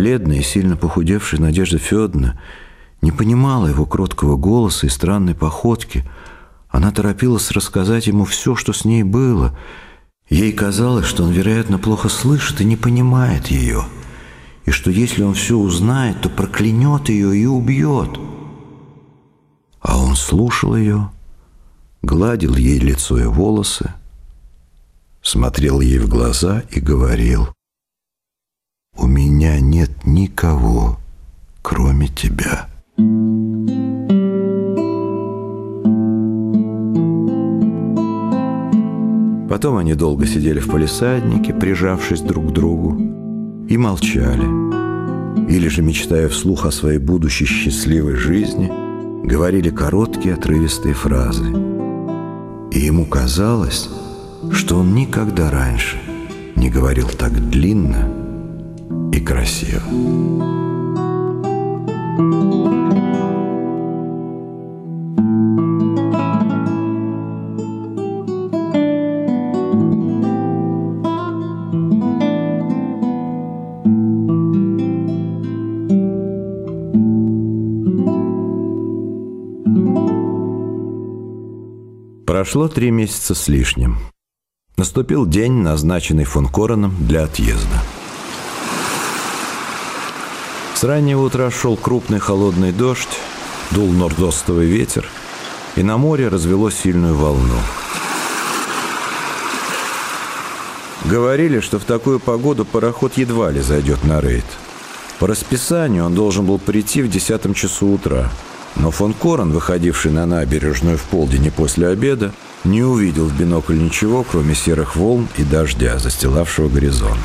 Бледная и сильно похудевшая Надежда Федоровна не понимала его кроткого голоса и странной походки. Она торопилась рассказать ему все, что с ней было. Ей казалось, что он, вероятно, плохо слышит и не понимает ее, и что если он все узнает, то проклянет ее и убьет. А он слушал ее, гладил ей лицо и волосы, смотрел ей в глаза и говорил, «У меня нет никого, кроме тебя». Потом они долго сидели в палисаднике, прижавшись друг к другу, и молчали. Или же, мечтая вслух о своей будущей счастливой жизни, говорили короткие отрывистые фразы. И ему казалось, что он никогда раньше не говорил так длинно и. Прошло три месяца с лишним. Наступил день, назначенный фон Короном для отъезда. С раннего утра шел крупный холодный дождь, дул нордостовый ветер, и на море развело сильную волну. Говорили, что в такую погоду пароход едва ли зайдет на рейд. По расписанию он должен был прийти в десятом часу утра – но фон Корен, выходивший на набережную в полдень и после обеда, не увидел в бинокль ничего, кроме серых волн и дождя, застилавшего горизонт.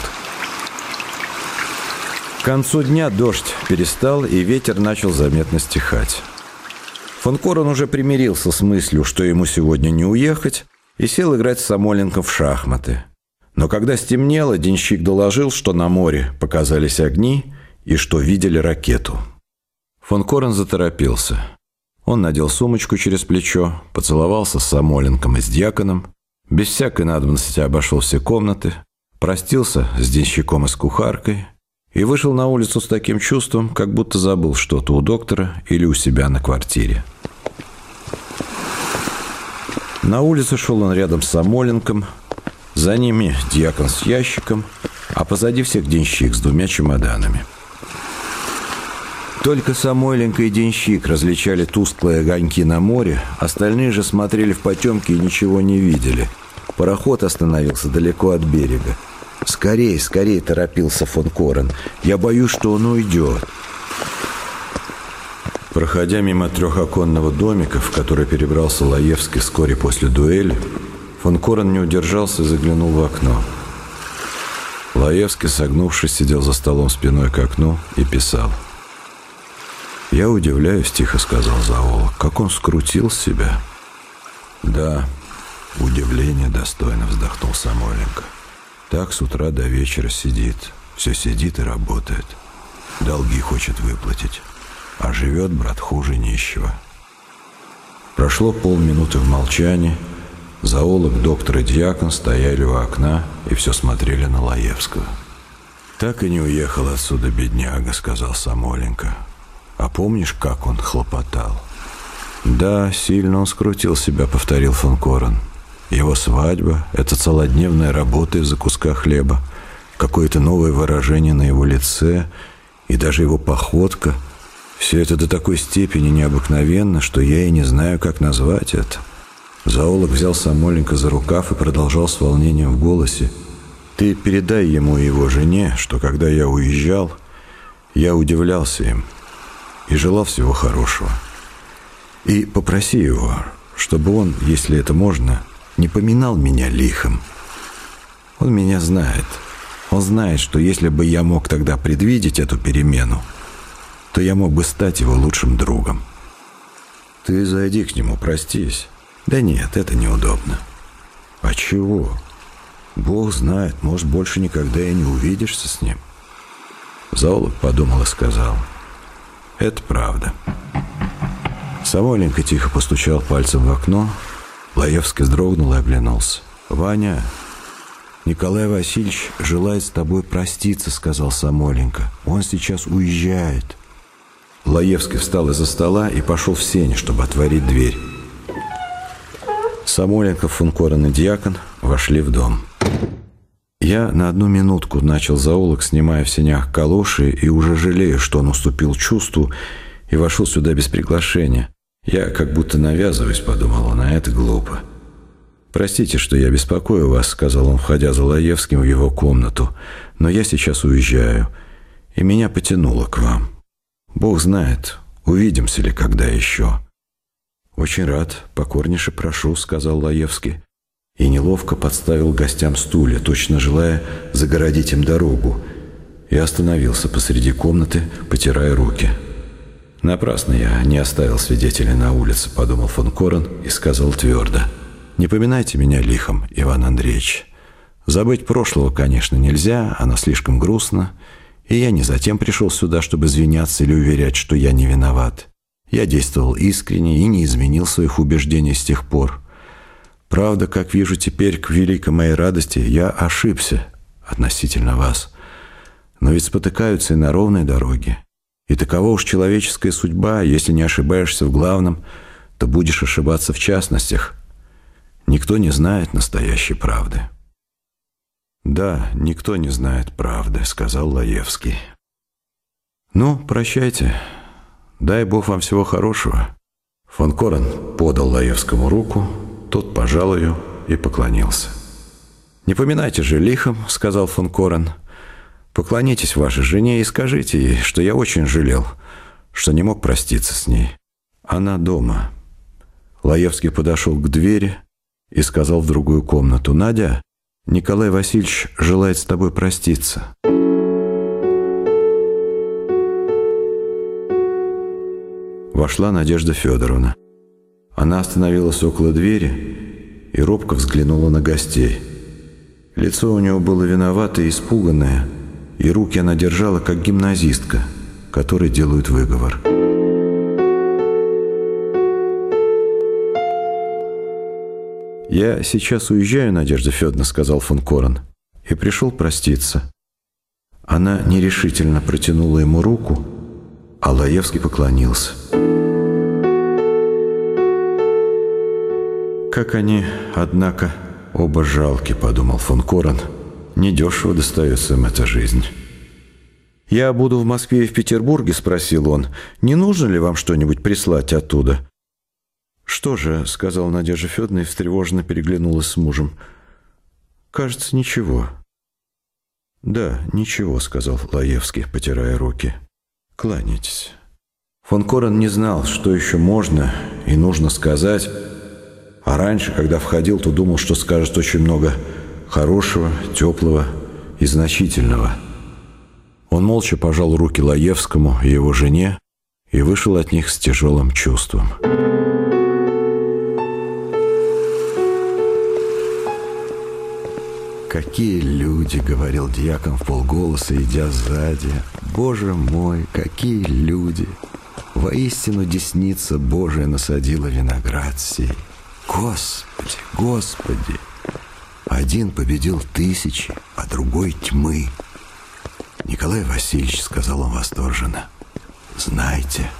К концу дня дождь перестал, и ветер начал заметно стихать. Фон Корен уже примирился с мыслью, что ему сегодня не уехать, и сел играть с Самоленко в шахматы. Но когда стемнело, денщик доложил, что на море показались огни и что видели ракету. Фон Корен заторопился. Он надел сумочку через плечо, поцеловался с Самоленком и с дьяконом, без всякой надобности обошел все комнаты, простился с денщиком и с кухаркой и вышел на улицу с таким чувством, как будто забыл что-то у доктора или у себя на квартире. На улице шел он рядом с Самоленком, за ними дьякон с ящиком, а позади всех денщик с двумя чемоданами. Только Самойленко и Денщик различали тусклые огоньки на море, остальные же смотрели в потемки и ничего не видели. Пароход остановился далеко от берега. «Скорей, скорей!» – торопился фон Корен. «Я боюсь, что он уйдет». Проходя мимо трехоконного домика, в который перебрался Лаевский вскоре после дуэли, фон Корен не удержался и заглянул в окно. Лаевский, согнувшись, сидел за столом спиной к окну и писал – «Я удивляюсь», — тихо сказал зоолог, — «как он скрутил себя». «Да, удивление достойно», — вздохнул Самойленко. «Так с утра до вечера сидит, все сидит и работает. Долги хочет выплатить, а живет брат хуже нищего». Прошло полминуты в молчании. Зоолог, доктор и дьякон стояли у окна и все смотрели на Лаевского. «Так и не уехал отсюда бедняга», — сказал Самоленко. А помнишь, как он хлопотал? Да, сильно он скрутил себя, повторил фон Корен. Его свадьба — это целодневная работа из-за куска хлеба, какое-то новое выражение на его лице и даже его походка. Все это до такой степени необыкновенно, что я и не знаю, как назвать это. Зоолог взял Самоленко за рукав и продолжал с волнением в голосе. «Ты передай ему и его жене, что когда я уезжал, я удивлялся им» и желал всего хорошего. И попроси его, чтобы он, если это можно, не поминал меня лихом. Он меня знает. Он знает, что если бы я мог тогда предвидеть эту перемену, то я мог бы стать его лучшим другом. Ты зайди к нему, простись. Да нет, это неудобно. А чего? Бог знает, может, больше никогда и не увидишься с ним. Зоолог подумал и сказал – это правда. Самойленко тихо постучал пальцем в окно. Лаевский вздрогнул и оглянулся. «Ваня, «Николай Васильевич желает с тобой проститься», — сказал Самоленко. «Он сейчас уезжает». Лаевский встал из-за стола и пошел в сень, чтобы отворить дверь. Самоленко, Функорен и Дьякон вошли в дом. Я на одну минутку начал заулок, снимая в сенях калоши, и уже жалею, что он уступил чувству и вошел сюда без приглашения. Я как будто навязываюсь, подумал он, а это глупо. «Простите, что я беспокою вас», — сказал он, входя за Лаевским в его комнату, «но я сейчас уезжаю, и меня потянуло к вам. Бог знает, увидимся ли когда еще». «Очень рад, покорнейше прошу», — сказал Лаевский, и неловко подставил гостям стулья, точно желая загородить им дорогу, и остановился посреди комнаты, потирая руки. «Напрасно я не оставил свидетеля на улице», — подумал фон Корен и сказал твердо. «Не поминайте меня лихом, Иван Андреевич. Забыть прошлого, конечно, нельзя, оно слишком грустно, и я не затем пришел сюда, чтобы извиняться или уверять, что я не виноват. Я действовал искренне и не изменил своих убеждений с тех пор. Правда, как вижу теперь, к великой моей радости, я ошибся относительно вас. Но ведь спотыкаются и на ровной дороге. И такова уж человеческая судьба, если не ошибаешься в главном, то будешь ошибаться в частностях. Никто не знает настоящей правды. «Да, никто не знает правды», — сказал Лаевский. «Ну, прощайте. Дай Бог вам всего хорошего». Фон Корен подал Лаевскому руку, тот пожал ее и поклонился. «Не поминайте же лихом», — сказал фон Корен, — Поклонитесь вашей жене и скажите ей, что я очень жалел, что не мог проститься с ней. Она дома». Лаевский подошел к двери и сказал в другую комнату, «Надя, Николай Васильевич желает с тобой проститься». Вошла Надежда Федоровна. Она остановилась около двери и робко взглянула на гостей. Лицо у нее было виноватое и испуганное – и руки она держала, как гимназистка, которой делают выговор. «Я сейчас уезжаю, Надежда Федоровна», — сказал фон Корон, и пришел проститься. Она нерешительно протянула ему руку, а Лаевский поклонился. «Как они, однако, оба жалки», — подумал фон Корон, — Недешево достается им эта жизнь. «Я буду в Москве и в Петербурге?» – спросил он. «Не нужно ли вам что-нибудь прислать оттуда?» «Что же?» – сказала Надежда Федоровна и встревоженно переглянулась с мужем. «Кажется, ничего». «Да, ничего», – сказал Лаевский, потирая руки. «Кланяйтесь». Фон Корен не знал, что еще можно и нужно сказать, а раньше, когда входил, то думал, что скажет очень много хорошего, теплого и значительного. Он молча пожал руки Лаевскому и его жене и вышел от них с тяжелым чувством. «Какие люди!» — говорил дьякон в полголоса, идя сзади. «Боже мой, какие люди! Воистину десница Божия насадила виноград сей! Господи, Господи!» Один победил тысячи, а другой тьмы. Николай Васильевич, сказал он восторженно, знайте,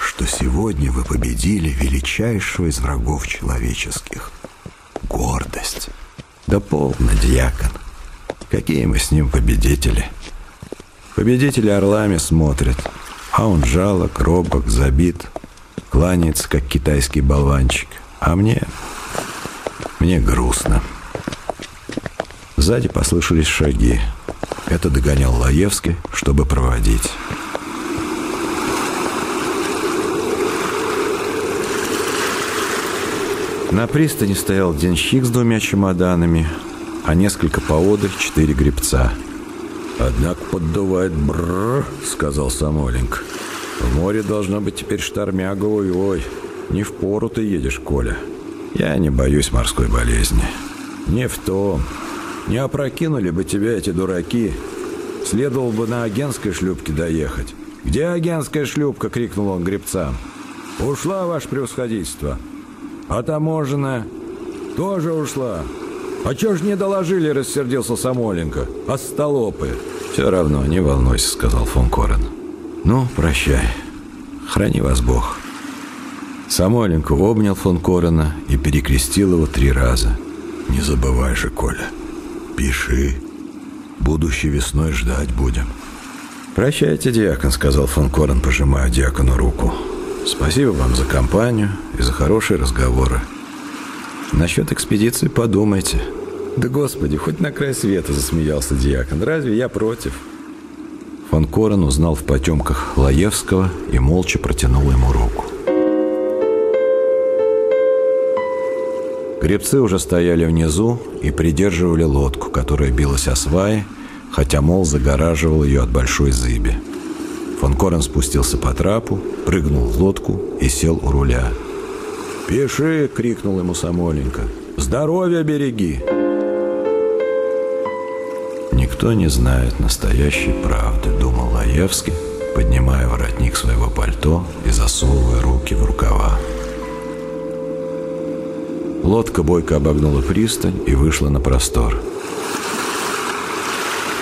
что сегодня вы победили величайшего из врагов человеческих — гордость. Да полно, дьякон. Какие мы с ним победители. Победители орлами смотрят, а он жалок, робок, забит, кланяется, как китайский болванчик. А мне... мне грустно. Сзади послышались шаги. Это догонял Лаевский, чтобы проводить. На пристани стоял денщик с двумя чемоданами, а несколько поодаль четыре гребца. «Однако поддувает бррр», — сказал Самоленко. «В море должно быть теперь штормяга, ой-ой. Не в пору ты едешь, Коля. Я не боюсь морской болезни. Не в том. Не опрокинули бы тебя эти дураки. Следовало бы на агентской шлюпке доехать. «Где агентская шлюпка?» — крикнул он гребцам. «Ушла, ваше превосходительство». «А таможенная?» «Тоже ушла». «А чё ж не доложили?» – рассердился Самоленко. «Остолопы!» «Все равно, не волнуйся», – сказал фон Корен. «Ну, прощай. Храни вас Бог». Самойленко обнял фон Корена и перекрестил его три раза. «Не забывай же, Коля, пиши. Будущей весной ждать будем». «Прощайте, диакон», — сказал фон Корен, пожимая диакону руку. «Спасибо вам за компанию и за хорошие разговоры. Насчет экспедиции подумайте». «Да господи, хоть на край света», — засмеялся диакон. «Разве я против?» Фон Корен узнал в потемках Лаевского и молча протянул ему руку. Гребцы уже стояли внизу и придерживали лодку, которая билась о сваи, хотя мол загораживал ее от большой зыби. Фон Корен спустился по трапу, прыгнул в лодку и сел у руля. «Пиши!» — крикнул ему Самоленко. «Здоровья береги!» «Никто не знает настоящей правды», — думал Лаевский, поднимая воротник своего пальто и засовывая руки в рукава. Лодка бойко обогнула пристань и вышла на простор.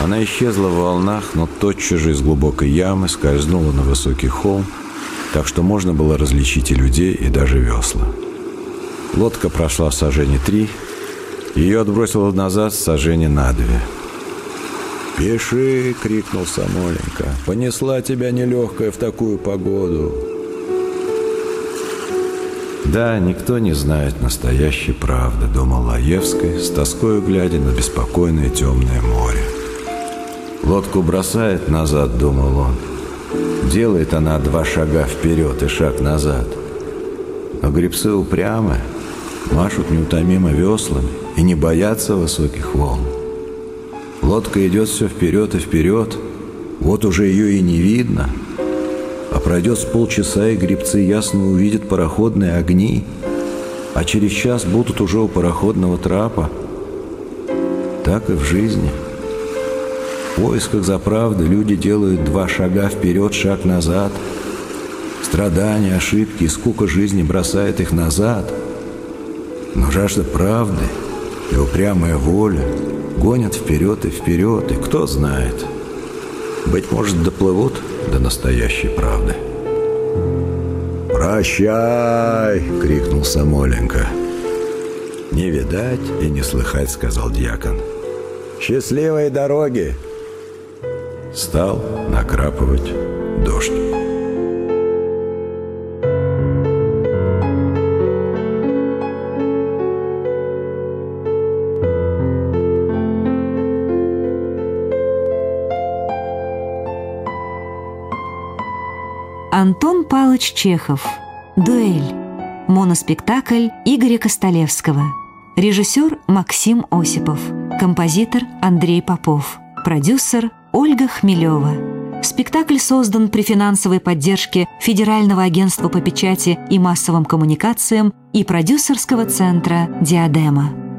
Она исчезла в волнах, но тотчас же из глубокой ямы скользнула на высокий холм, так что можно было различить и людей, и даже весла. Лодка прошла в сажене три, ее отбросило назад в сажене на две. «Пиши!» — крикнул Самоленко. «Понесла тебя нелегкая в такую погоду!» Да, никто не знает настоящей правды, думал Лаевский, с тоскою глядя на беспокойное темное море. Лодку бросает назад, думал он. Делает она два шага вперед и шаг назад. Но гребцы упрямы, машут неутомимо веслами и не боятся высоких волн. Лодка идет все вперед и вперед, вот уже ее и не видно — а пройдет с полчаса, и грибцы ясно увидят пароходные огни, а через час будут уже у пароходного трапа. Так и в жизни. В поисках за правдой люди делают два шага вперед, шаг назад. Страдания, ошибки и скука жизни бросает их назад. Но жажда правды и упрямая воля гонят вперед и вперед, и кто знает – быть может, доплывут до настоящей правды. «Прощай!» — крикнул Самоленко. «Не видать и не слыхать», — сказал дьякон. «Счастливой дороги!» Стал накрапывать дождь. Палыч Чехов. Дуэль. Моноспектакль Игоря Костолевского. Режиссер Максим Осипов. Композитор Андрей Попов. Продюсер Ольга Хмелева. Спектакль создан при финансовой поддержке Федерального агентства по печати и массовым коммуникациям и продюсерского центра «Диадема».